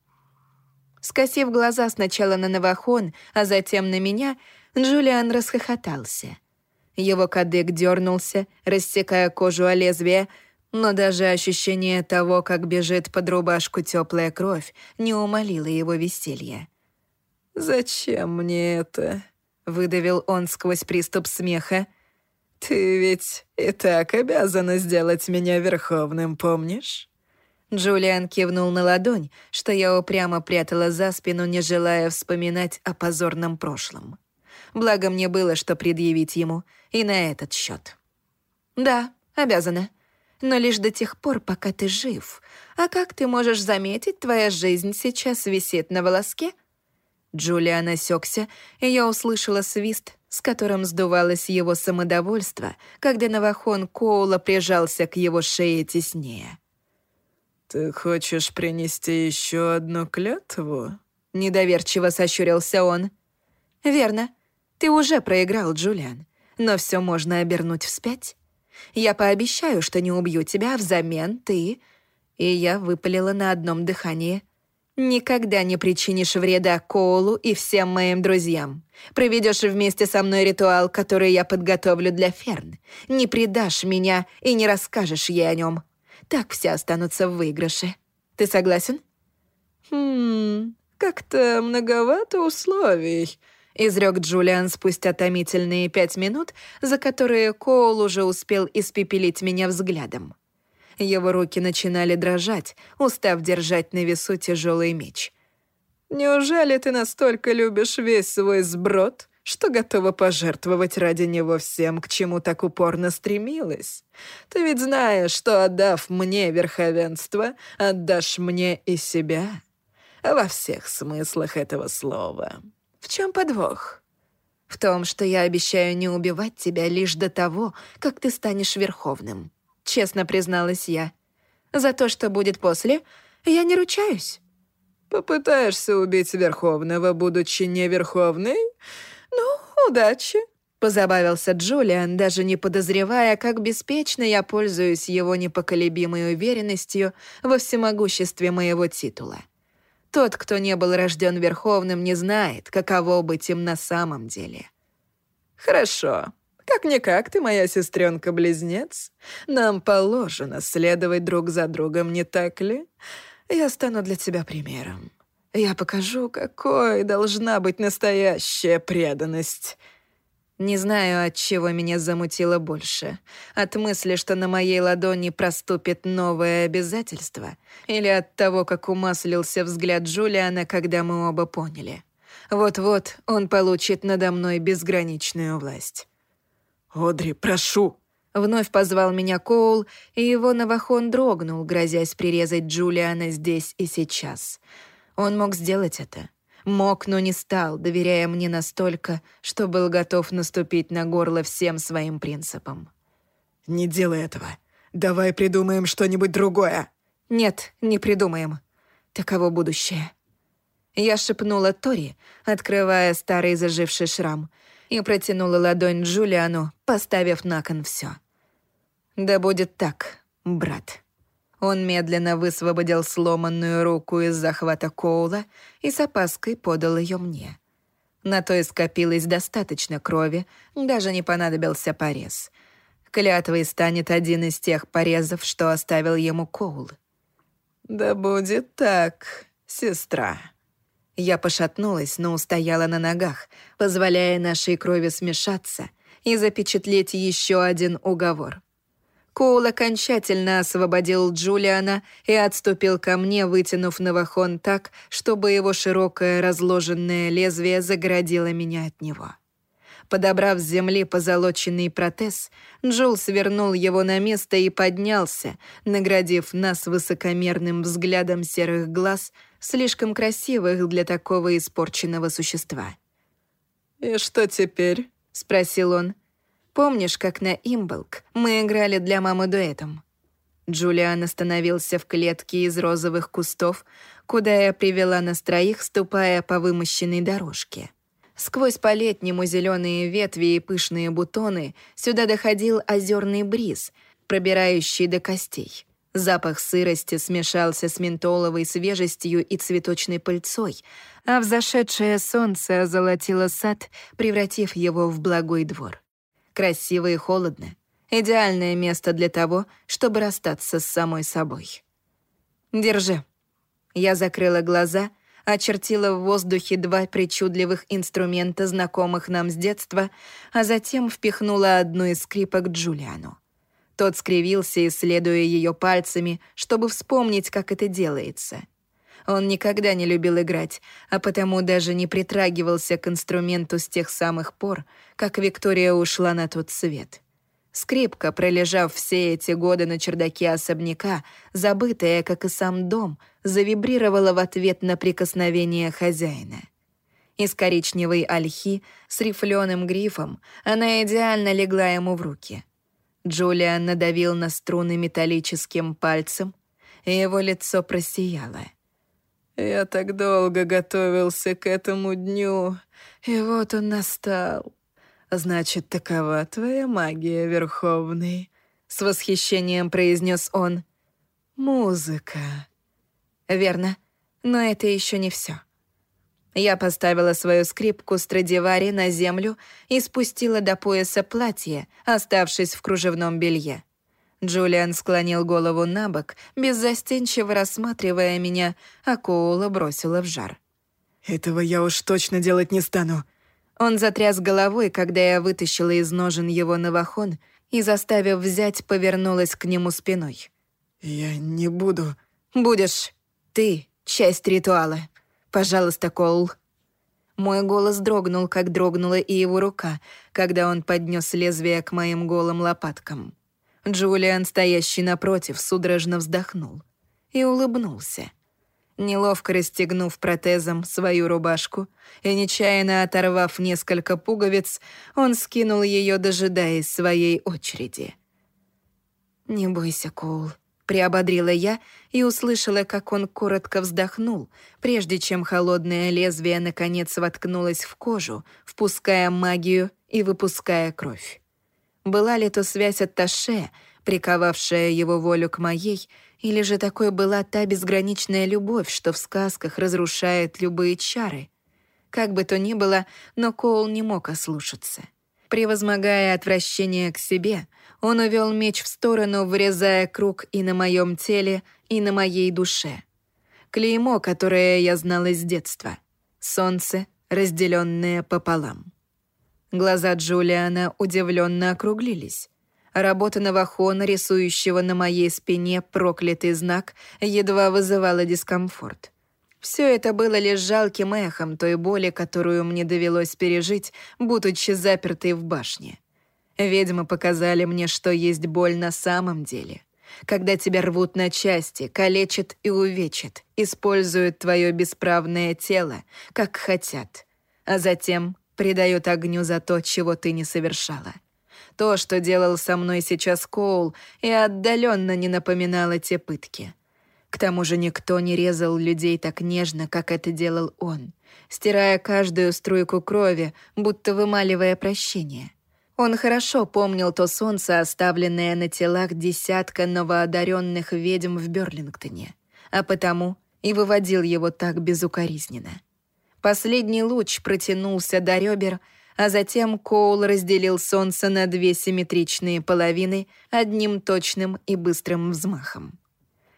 Скосив глаза сначала на Навахон, а затем на меня, Джулиан расхохотался. Его кадык дернулся, рассекая кожу о лезвие, но даже ощущение того, как бежит под рубашку теплая кровь, не умолило его веселья. «Зачем мне это?» выдавил он сквозь приступ смеха. «Ты ведь и так обязана сделать меня верховным, помнишь?» Джулиан кивнул на ладонь, что я упрямо прятала за спину, не желая вспоминать о позорном прошлом. Благо мне было, что предъявить ему, и на этот счет. «Да, обязана. Но лишь до тех пор, пока ты жив. А как ты можешь заметить, твоя жизнь сейчас висит на волоске?» Джулиан осекся, и я услышала свист, с которым сдувалось его самодовольство, когда Навахон Коула прижался к его шее теснее. «Ты хочешь принести еще одну клятву?» Недоверчиво сощурился он. «Верно. Ты уже проиграл, Джулиан. Но все можно обернуть вспять. Я пообещаю, что не убью тебя, а взамен ты...» И я выпалила на одном дыхании. Никогда не причинишь вреда Коулу и всем моим друзьям. Проведешь вместе со мной ритуал, который я подготовлю для Ферн. Не предашь меня и не расскажешь ей о нем. Так все останутся в выигрыше. Ты согласен? Хм, как-то многовато условий, изрек Джулиан спустя томительные пять минут, за которые Коул уже успел испепелить меня взглядом. Его руки начинали дрожать, устав держать на весу тяжелый меч. «Неужели ты настолько любишь весь свой сброд, что готова пожертвовать ради него всем, к чему так упорно стремилась? Ты ведь знаешь, что, отдав мне верховенство, отдашь мне и себя. Во всех смыслах этого слова. В чем подвох?» «В том, что я обещаю не убивать тебя лишь до того, как ты станешь верховным», честно призналась я. «За то, что будет после, я не ручаюсь». «Попытаешься убить Верховного, будучи не Верховной? Ну, удачи!» Позабавился Джулиан, даже не подозревая, как беспечно я пользуюсь его непоколебимой уверенностью во всемогуществе моего титула. Тот, кто не был рожден Верховным, не знает, каково быть им на самом деле. «Хорошо», как-никак ты моя сестренка-близнец. Нам положено следовать друг за другом, не так ли? Я стану для тебя примером. Я покажу, какой должна быть настоящая преданность». Не знаю, от чего меня замутило больше. От мысли, что на моей ладони проступит новое обязательство, или от того, как умаслился взгляд Джулиана, когда мы оба поняли. Вот-вот он получит надо мной безграничную власть. «Одри, прошу!» Вновь позвал меня Коул, и его новохон дрогнул, грозясь прирезать Джулиана здесь и сейчас. Он мог сделать это. Мог, но не стал, доверяя мне настолько, что был готов наступить на горло всем своим принципам. «Не делай этого. Давай придумаем что-нибудь другое». «Нет, не придумаем. Таково будущее». Я шепнула Тори, открывая старый заживший шрам, и протянула ладонь Джулиану, поставив на кон все. «Да будет так, брат». Он медленно высвободил сломанную руку из захвата Коула и с опаской подал ее мне. На то и скопилось достаточно крови, даже не понадобился порез. Клятвой станет один из тех порезов, что оставил ему Коул. «Да будет так, сестра». Я пошатнулась, но устояла на ногах, позволяя нашей крови смешаться и запечатлеть еще один уговор — Коул окончательно освободил Джулиана и отступил ко мне, вытянув новохон так, чтобы его широкое разложенное лезвие загородило меня от него. Подобрав с земли позолоченный протез, Джул свернул его на место и поднялся, наградив нас высокомерным взглядом серых глаз, слишком красивых для такого испорченного существа. «И что теперь?» — спросил он. Помнишь, как на Имболк мы играли для мамы дуэтом? Джулиан остановился в клетке из розовых кустов, куда я привела нас троих, ступая по вымощенной дорожке. Сквозь по-летнему зеленые ветви и пышные бутоны сюда доходил озерный бриз, пробирающий до костей. Запах сырости смешался с ментоловой свежестью и цветочной пыльцой, а взошедшее солнце озолотило сад, превратив его в благой двор. Красиво и холодно. Идеальное место для того, чтобы расстаться с самой собой. Держи. Я закрыла глаза, очертила в воздухе два причудливых инструмента, знакомых нам с детства, а затем впихнула одну из скрипок Джулиану. Тот скривился, исследуя ее пальцами, чтобы вспомнить, как это делается. Он никогда не любил играть, а потому даже не притрагивался к инструменту с тех самых пор, как Виктория ушла на тот свет. Скрипка, пролежав все эти годы на чердаке особняка, забытая, как и сам дом, завибрировала в ответ на прикосновение хозяина. Из коричневой ольхи с рифленым грифом она идеально легла ему в руки. Джулиан надавил на струны металлическим пальцем, и его лицо просияло — я так долго готовился к этому дню, и вот он настал. Значит, такова твоя магия, Верховный, с восхищением произнес он. Музыка. Верно, но это еще не все. Я поставила свою скрипку Страдивари на землю и спустила до пояса платье, оставшись в кружевном белье. Джулиан склонил голову на бок, беззастенчиво рассматривая меня, а Коула бросила в жар. «Этого я уж точно делать не стану». Он затряс головой, когда я вытащила из ножен его новохон и, заставив взять, повернулась к нему спиной. «Я не буду...» «Будешь. Ты — часть ритуала. Пожалуйста, Коул». Мой голос дрогнул, как дрогнула и его рука, когда он поднес лезвие к моим голым лопаткам. Джулиан, стоящий напротив, судорожно вздохнул и улыбнулся. Неловко расстегнув протезом свою рубашку и нечаянно оторвав несколько пуговиц, он скинул ее, дожидаясь своей очереди. «Не бойся, Коул», — приободрила я и услышала, как он коротко вздохнул, прежде чем холодное лезвие наконец воткнулось в кожу, впуская магию и выпуская кровь. Была ли то связь от Таше, приковавшая его волю к моей, или же такой была та безграничная любовь, что в сказках разрушает любые чары? Как бы то ни было, но Коул не мог ослушаться. Превозмогая отвращение к себе, он увел меч в сторону, вырезая круг и на моем теле, и на моей душе. Клеймо, которое я знала с детства. Солнце, разделенное пополам. Глаза Джулиана удивленно округлились. Работа Навахона, рисующего на моей спине проклятый знак, едва вызывала дискомфорт. Все это было лишь жалким эхом той боли, которую мне довелось пережить, будучи запертой в башне. Ведьмы показали мне, что есть боль на самом деле. Когда тебя рвут на части, калечат и увечат, используют твое бесправное тело, как хотят, а затем предает огню за то, чего ты не совершала. То, что делал со мной сейчас Коул, и отдаленно не напоминало те пытки. К тому же никто не резал людей так нежно, как это делал он, стирая каждую струйку крови, будто вымаливая прощение. Он хорошо помнил то солнце, оставленное на телах десятка новоодаренных ведьм в Берлингтоне, а потому и выводил его так безукоризненно. Последний луч протянулся до ребер, а затем Коул разделил солнце на две симметричные половины одним точным и быстрым взмахом.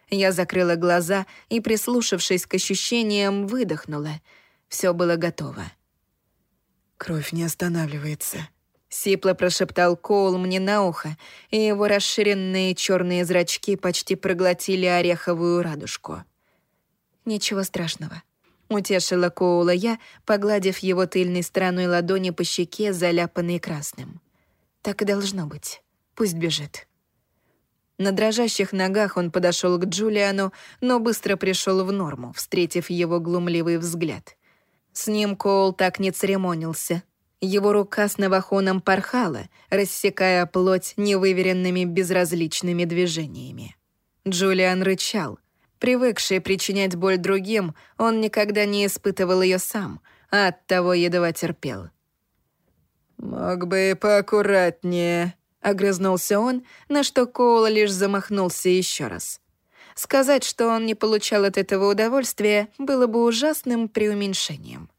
Я закрыла глаза и, прислушавшись к ощущениям, выдохнула. Все было готово. «Кровь не останавливается», — сипло прошептал Коул мне на ухо, и его расширенные черные зрачки почти проглотили ореховую радужку. «Ничего страшного», Утешила Коула я, погладив его тыльной стороной ладони по щеке, заляпанной красным. Так и должно быть. Пусть бежит. На дрожащих ногах он подошел к Джулиану, но быстро пришел в норму, встретив его глумливый взгляд. С ним Коул так не церемонился. Его рука с новохоном порхала, рассекая плоть невыверенными безразличными движениями. Джулиан рычал, Привыкший причинять боль другим, он никогда не испытывал ее сам, а оттого едва терпел. «Мог бы и поаккуратнее», — огрызнулся он, на что Коула лишь замахнулся еще раз. Сказать, что он не получал от этого удовольствия, было бы ужасным преуменьшением.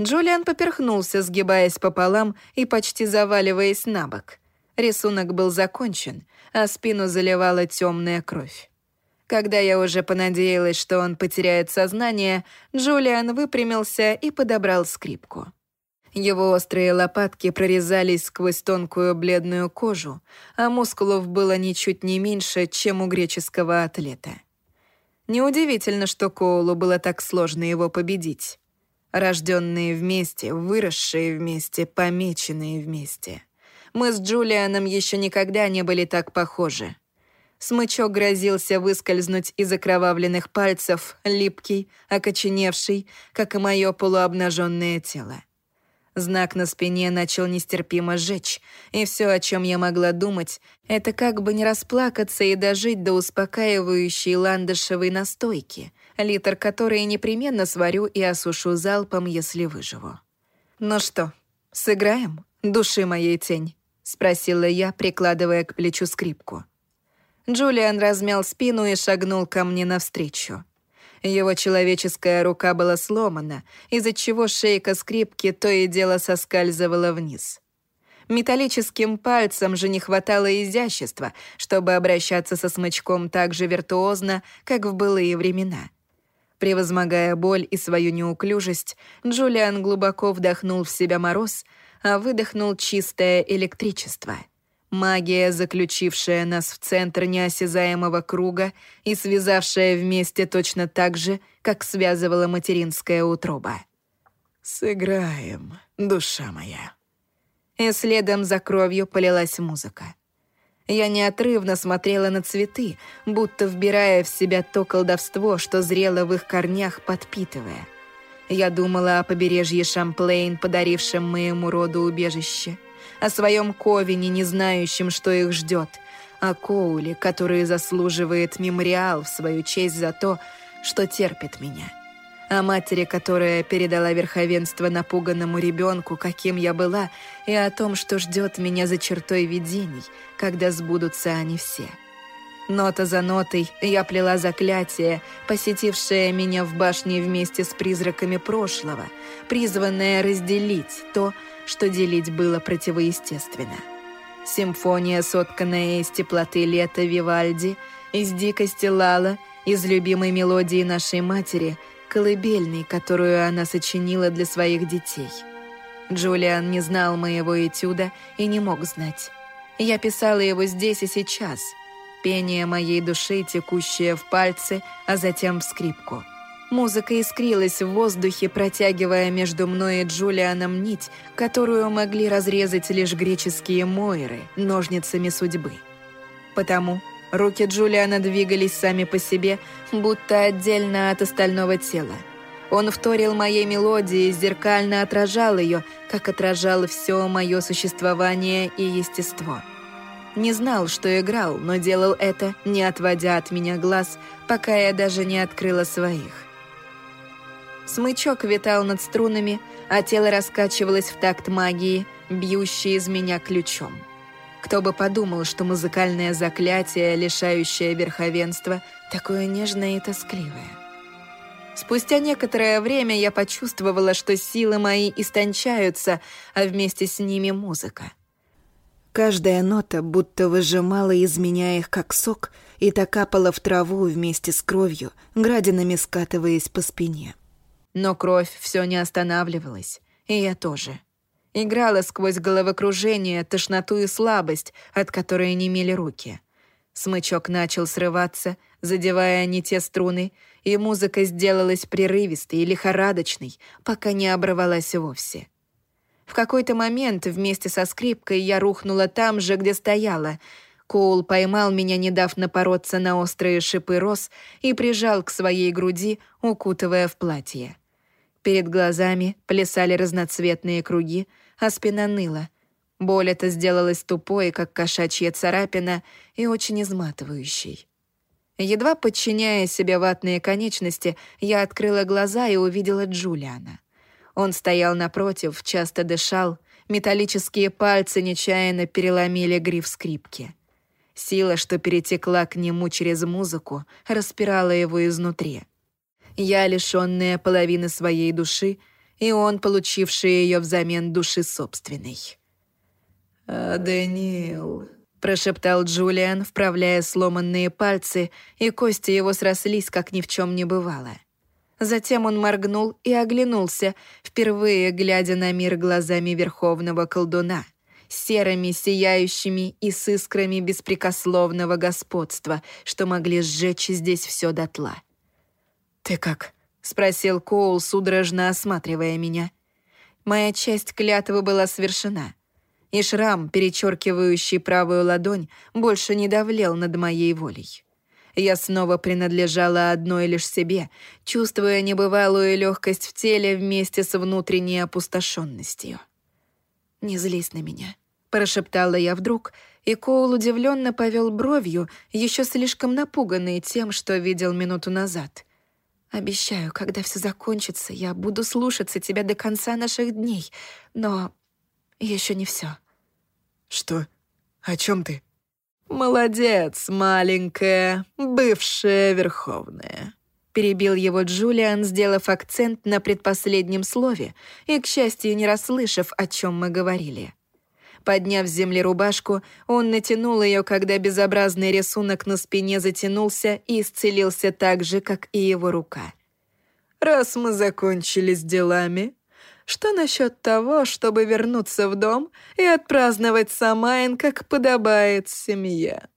Джулиан поперхнулся, сгибаясь пополам и почти заваливаясь на бок. Рисунок был закончен, а спину заливала темная кровь. Когда я уже понадеялась, что он потеряет сознание, Джулиан выпрямился и подобрал скрипку. Его острые лопатки прорезались сквозь тонкую бледную кожу, а мускулов было ничуть не меньше, чем у греческого атлета. Неудивительно, что Коулу было так сложно его победить. Рожденные вместе, выросшие вместе, помеченные вместе. Мы с Джулианом еще никогда не были так похожи. Смычок грозился выскользнуть из окровавленных пальцев, липкий, окоченевший, как и мое полуобнаженное тело. Знак на спине начал нестерпимо жечь, и все, о чем я могла думать, это как бы не расплакаться и дожить до успокаивающей ландышевой настойки, литр которой непременно сварю и осушу залпом, если выживу. «Ну что, сыграем, души моей тень?» — спросила я, прикладывая к плечу скрипку. Джулиан размял спину и шагнул ко мне навстречу. Его человеческая рука была сломана, из-за чего шейка скрипки то и дело соскальзывала вниз. Металлическим пальцем же не хватало изящества, чтобы обращаться со смычком так же виртуозно, как в былые времена. Превозмогая боль и свою неуклюжесть, Джулиан глубоко вдохнул в себя мороз, а выдохнул чистое электричество — Магия, заключившая нас в центр неосязаемого круга и связавшая вместе точно так же, как связывала материнская утроба. «Сыграем, душа моя». И следом за кровью полилась музыка. Я неотрывно смотрела на цветы, будто вбирая в себя то колдовство, что зрело в их корнях, подпитывая. Я думала о побережье Шамплейн, подарившем моему роду убежище — о своем Ковине, не знающем, что их ждет, о Коуле, который заслуживает мемориал в свою честь за то, что терпит меня, о матери, которая передала верховенство напуганному ребенку, каким я была, и о том, что ждет меня за чертой видений, когда сбудутся они все. Нота за нотой я плела заклятие, посетившее меня в башне вместе с призраками прошлого, призванное разделить то, что делить было противоестественно. Симфония, сотканная из теплоты лета Вивальди, из дикости Лала, из любимой мелодии нашей матери, колыбельной, которую она сочинила для своих детей. Джулиан не знал моего этюда и не мог знать. Я писала его здесь и сейчас. Пение моей души, текущее в пальцы, а затем в скрипку — Музыка искрилась в воздухе, протягивая между мной и Джулианом нить, которую могли разрезать лишь греческие мойры ножницами судьбы. Потому руки Джулиана двигались сами по себе, будто отдельно от остального тела. Он вторил моей мелодии и зеркально отражал ее, как отражал все мое существование и естество. Не знал, что играл, но делал это, не отводя от меня глаз, пока я даже не открыла своих. Смычок витал над струнами, а тело раскачивалось в такт магии, бьющий из меня ключом. Кто бы подумал, что музыкальное заклятие, лишающее верховенства, такое нежное и тоскливое. Спустя некоторое время я почувствовала, что силы мои истончаются, а вместе с ними музыка. Каждая нота будто выжимала из меня их как сок и так капала в траву вместе с кровью, градинами скатываясь по спине. Но кровь все не останавливалась, и я тоже. Играла сквозь головокружение, тошноту и слабость, от которой немели руки. Смычок начал срываться, задевая не те струны, и музыка сделалась прерывистой и лихорадочной, пока не оборвалась вовсе. В какой-то момент вместе со скрипкой я рухнула там же, где стояла. Коул поймал меня, не дав напороться на острые шипы роз, и прижал к своей груди, укутывая в платье. Перед глазами плясали разноцветные круги, а спина ныла. Боль эта сделалась тупой, как кошачья царапина, и очень изматывающей. Едва подчиняя себе ватные конечности, я открыла глаза и увидела Джулиана. Он стоял напротив, часто дышал, металлические пальцы нечаянно переломили гриф скрипки. Сила, что перетекла к нему через музыку, распирала его изнутри. Я, лишённая половины своей души, и он, получивший ее взамен души собственной. «А, Даниил», — прошептал Джулиан, вправляя сломанные пальцы, и кости его срослись, как ни в чем не бывало. Затем он моргнул и оглянулся, впервые глядя на мир глазами верховного колдуна, серыми, сияющими и с искрами беспрекословного господства, что могли сжечь здесь все дотла. «Ты как?» — спросил Коул, судорожно осматривая меня. Моя часть клятвы была совершена, и шрам, перечеркивающий правую ладонь, больше не давлел над моей волей. Я снова принадлежала одной лишь себе, чувствуя небывалую легкость в теле вместе с внутренней опустошенностью. «Не злись на меня», — прошептала я вдруг, и Коул удивленно повел бровью, еще слишком напуганный тем, что видел минуту назад. Обещаю, когда все закончится, я буду слушаться тебя до конца наших дней, но еще не все. Что? О чем ты? Молодец, маленькая, бывшая верховная. Перебил его Джулиан, сделав акцент на предпоследнем слове и, к счастью, не расслышав, о чем мы говорили. Подняв с земли рубашку, он натянул ее, когда безобразный рисунок на спине затянулся и исцелился так же, как и его рука. «Раз мы закончили с делами, что насчет того, чтобы вернуться в дом и отпраздновать Самайн, как подобает семье?»